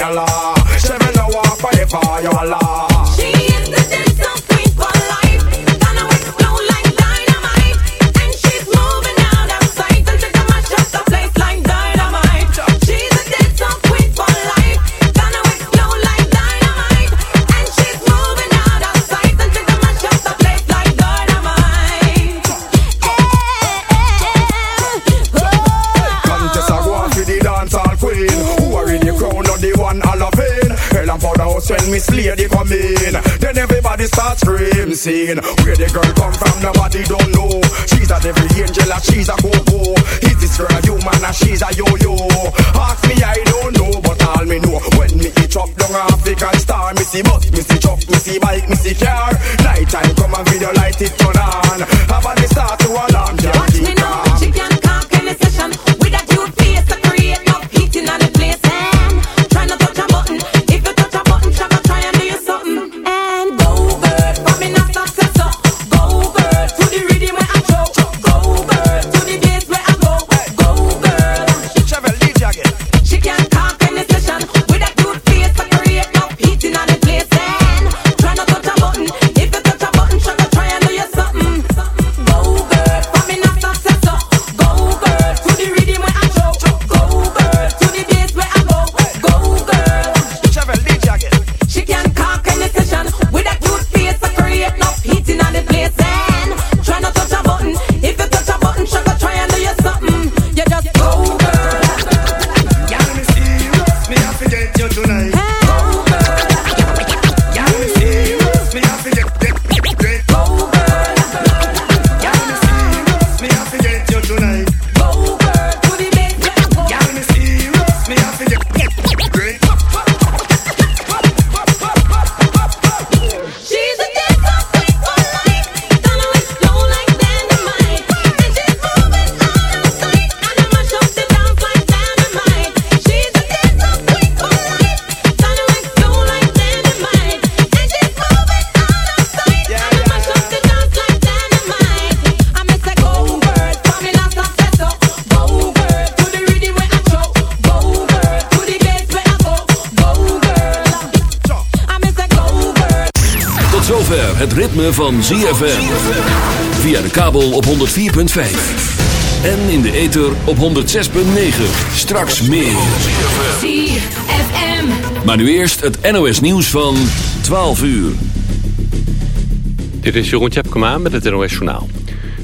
your sing Where the girl En in de ether op 106.9. Straks meer. ZFM. Maar nu eerst het NOS nieuws van 12 uur. Dit is Jeroen Tjepkema met het NOS Journaal.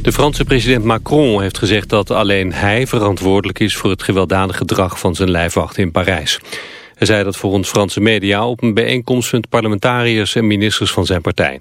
De Franse president Macron heeft gezegd dat alleen hij verantwoordelijk is... voor het gewelddadige gedrag van zijn lijfwacht in Parijs. Hij zei dat volgens Franse media op een bijeenkomst... met parlementariërs en ministers van zijn partij.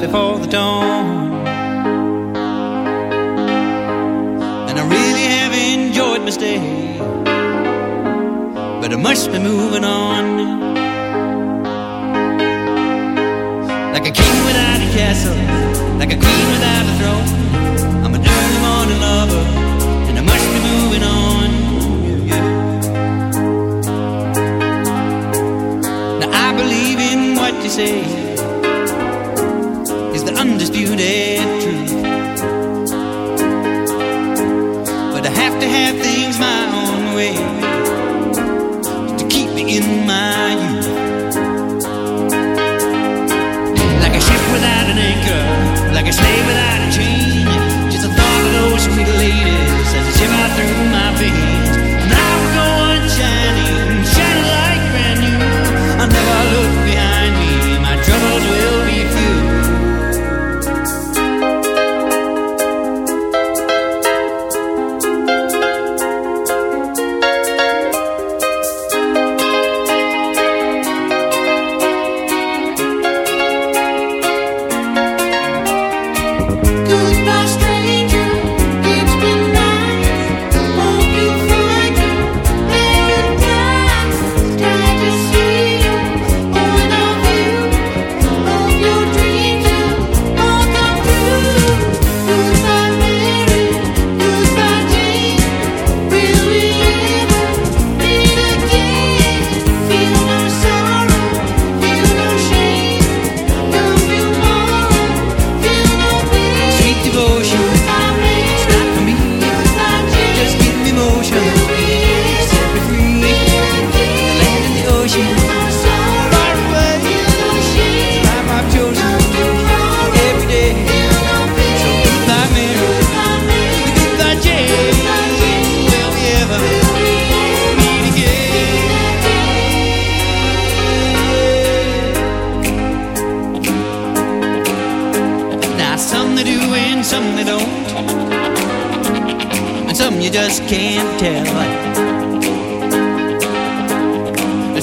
Before the dawn.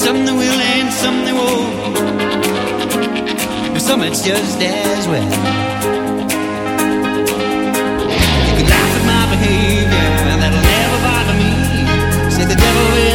Some they will and some they won't, and some it's just as well. You can laugh at my behavior, that'll never bother me. Say the devil is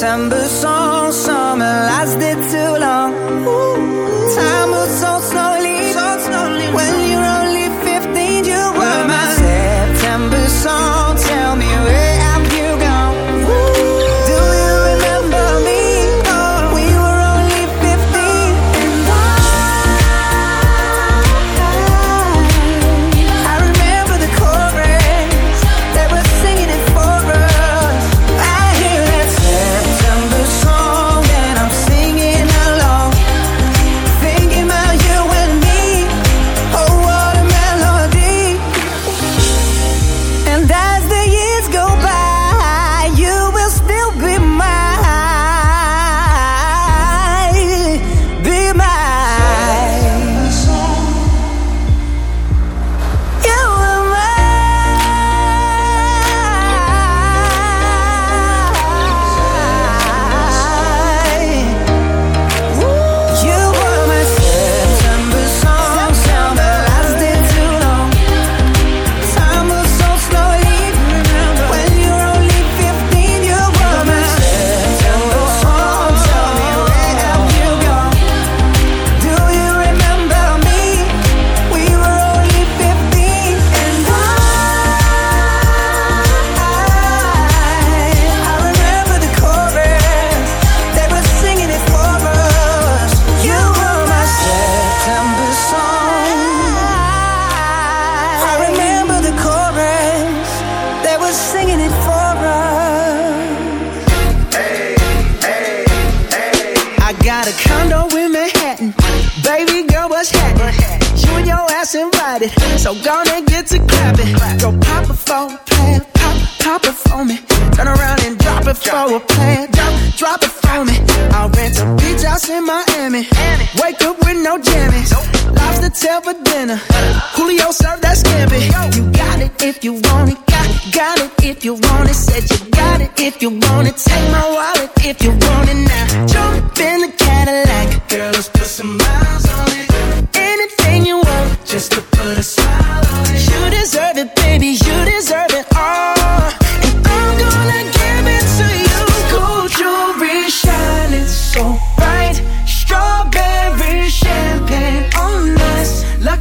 September song,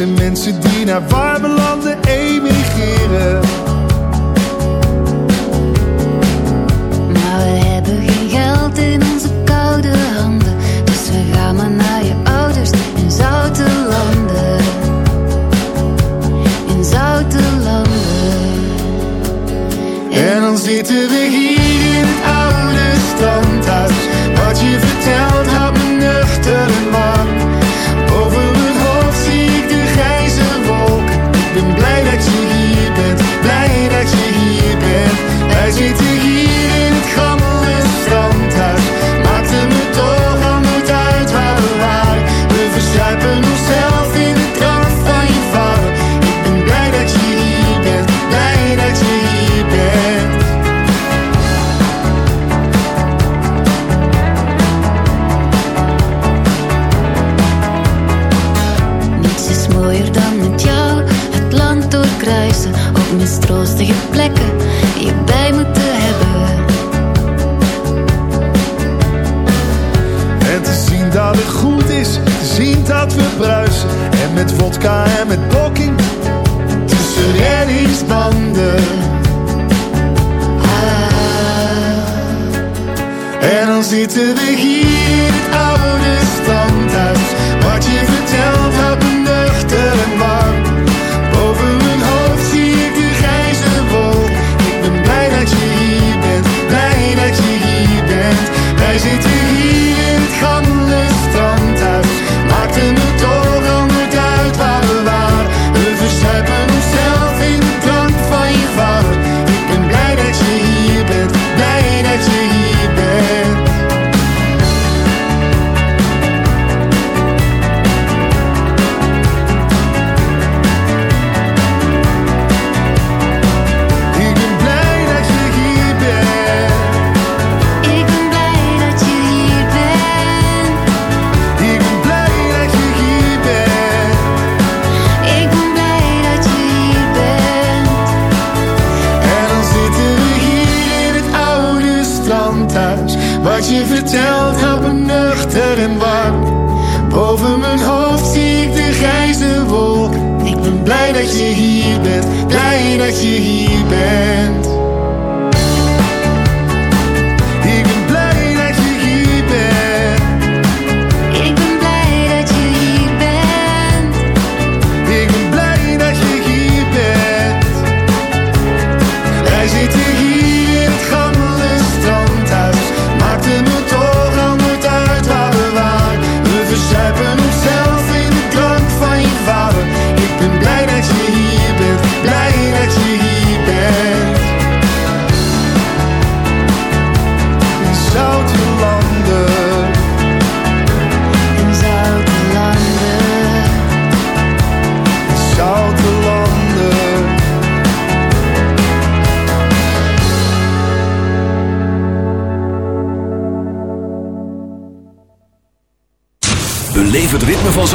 zijn mensen die naar waar je plekken die je bij moeten hebben. En te zien dat het goed is, te zien dat we bruisen. En met vodka en met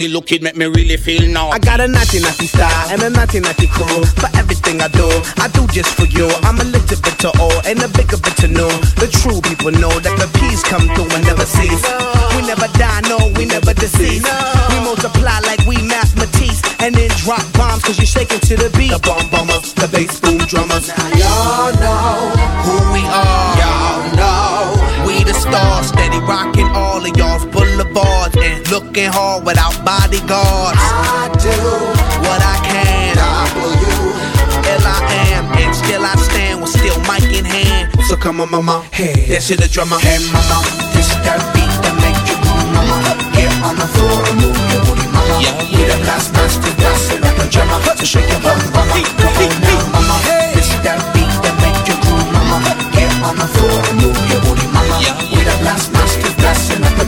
body looking, make me really feel now. I got a naughty naughty style and a naughty naughty crew. For everything I do, I do just for you. I'm a little bit to all and a bigger bit to know. The true people know that the peace come through and never cease. We never die, no, we never deceive. We multiply like we math Matisse and then drop bombs cause you're shaking to the beat. The bomb bombers, the bass boom drummers. Now y'all know who we are. Y'all know we the stars, steady rocking all of y'all's boulevards and looking hard without bodyguards. I do what I can. W L I am, and still I stand with still mic in hand. So come on, mama, hey, this is the drummer. Hey, mama, this that beat that make you move, mama. Get on the floor and move your booty, mama. We the blast masters, blasting up a drummer. So shake your bum, mama. Come on now, mama. This is that beat that make you move, mama. Get on the floor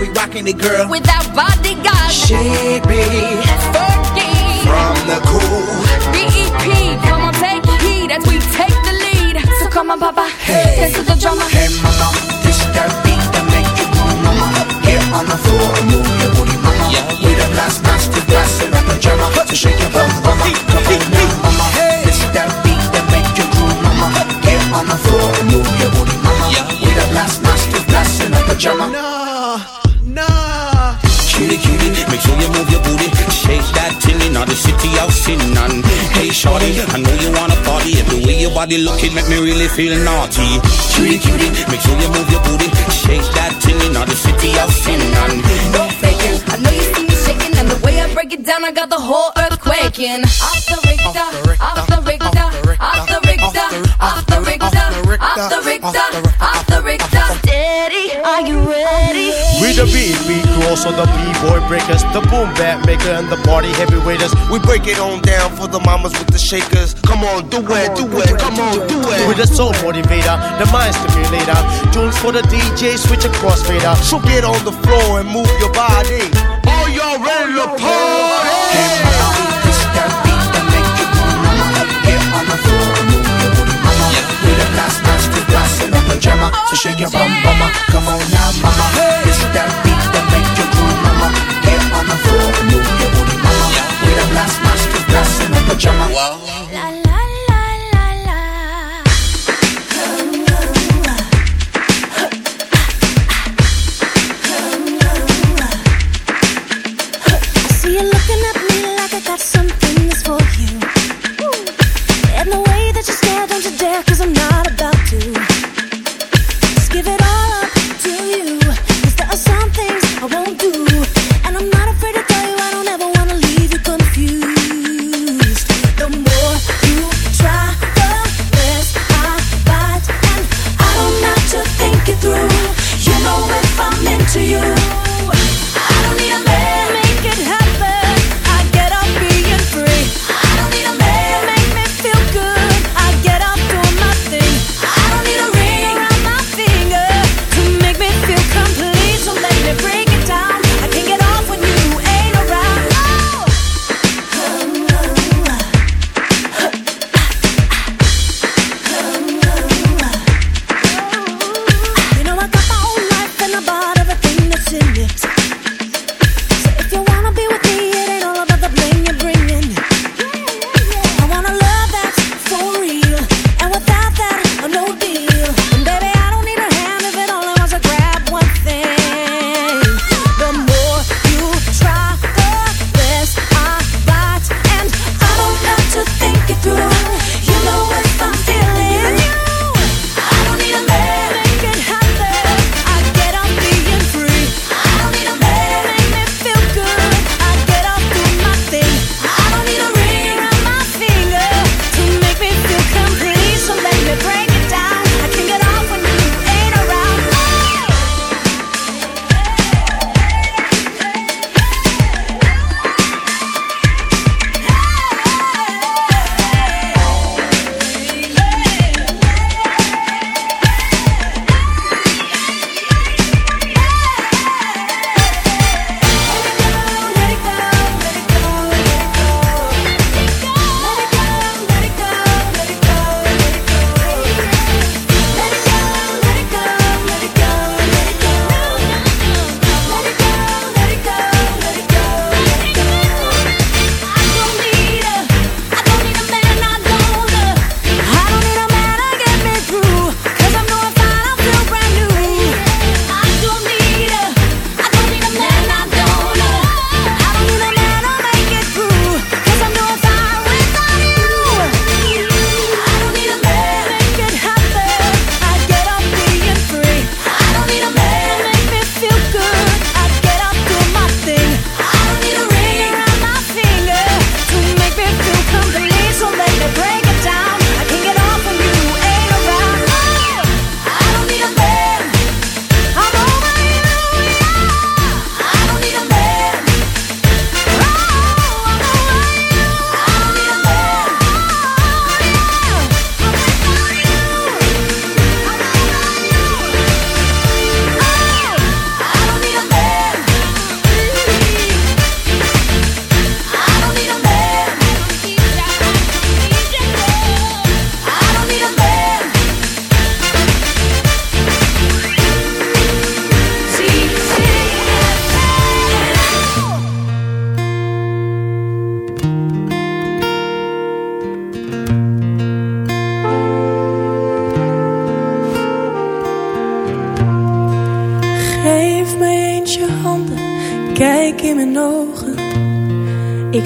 we rocking it, girl? With Without bodyguards. She be Fergie. from the cool. BEP, come on, take heed as we take the lead. So come on, Papa, dance to the drummer. Hey mama, this that beat that make you move, mama. Get on the floor and move your booty, mama. We the last master class in a pajama. So shake your bum, mama. Come on now, mama. This that beat that make you groove, mama. Get on the floor and move your booty, mama. We the last master class in a pajama. Nah, in the city of sin. And hey, shorty, I know you wanna party. The way your body looking make me really feel naughty. Cutie, cutie, make sure you move your booty. Shake that thing in the city of sin. And No faking, I know you way I break it down, I got the whole earth quaking. Off the Richter, off the Richter, off the Richter, off the Richter, off the Richter, off the Richter. Steady, are you ready? We the beat, beat crew, also the b-boy breakers, the boom bat maker, and the party heavyweighters. We break it on down for the mamas with the shakers. Come on, do it, do it, come on, do it. With the soul motivator, the mind stimulator. Tunes for the DJ, switch across fader. So get on the floor and move your body. Are y'all ready to party?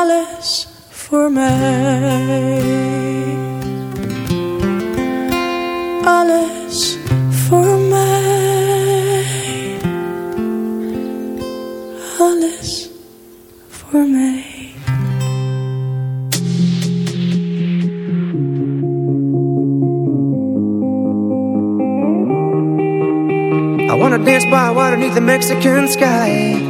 Alles voor mij. Alles voor mij. Alles voor mij. I wanna dance by water beneath the Mexican sky.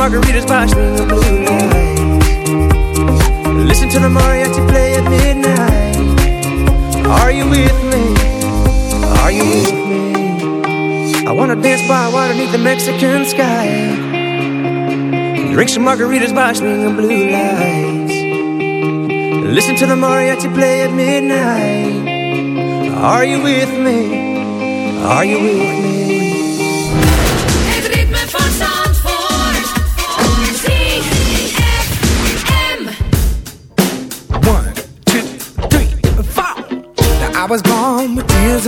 Margaritas by swinging blue lights. Listen to the mariachi play at midnight. Are you with me? Are you with me? I wanna dance by water beneath the Mexican sky. Drink some margaritas by swinging blue lights. Listen to the mariachi play at midnight. Are you with me? Are you with me?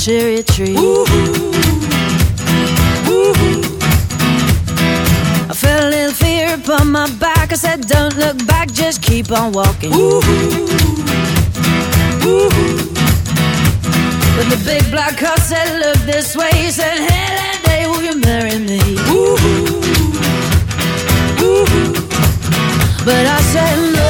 Cherry tree. I felt a little fear upon my back. I said, Don't look back, just keep on walking. But the big black horse said, Look this way. He said, that day, will you marry me? But I said, No,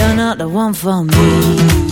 You're not the one for me.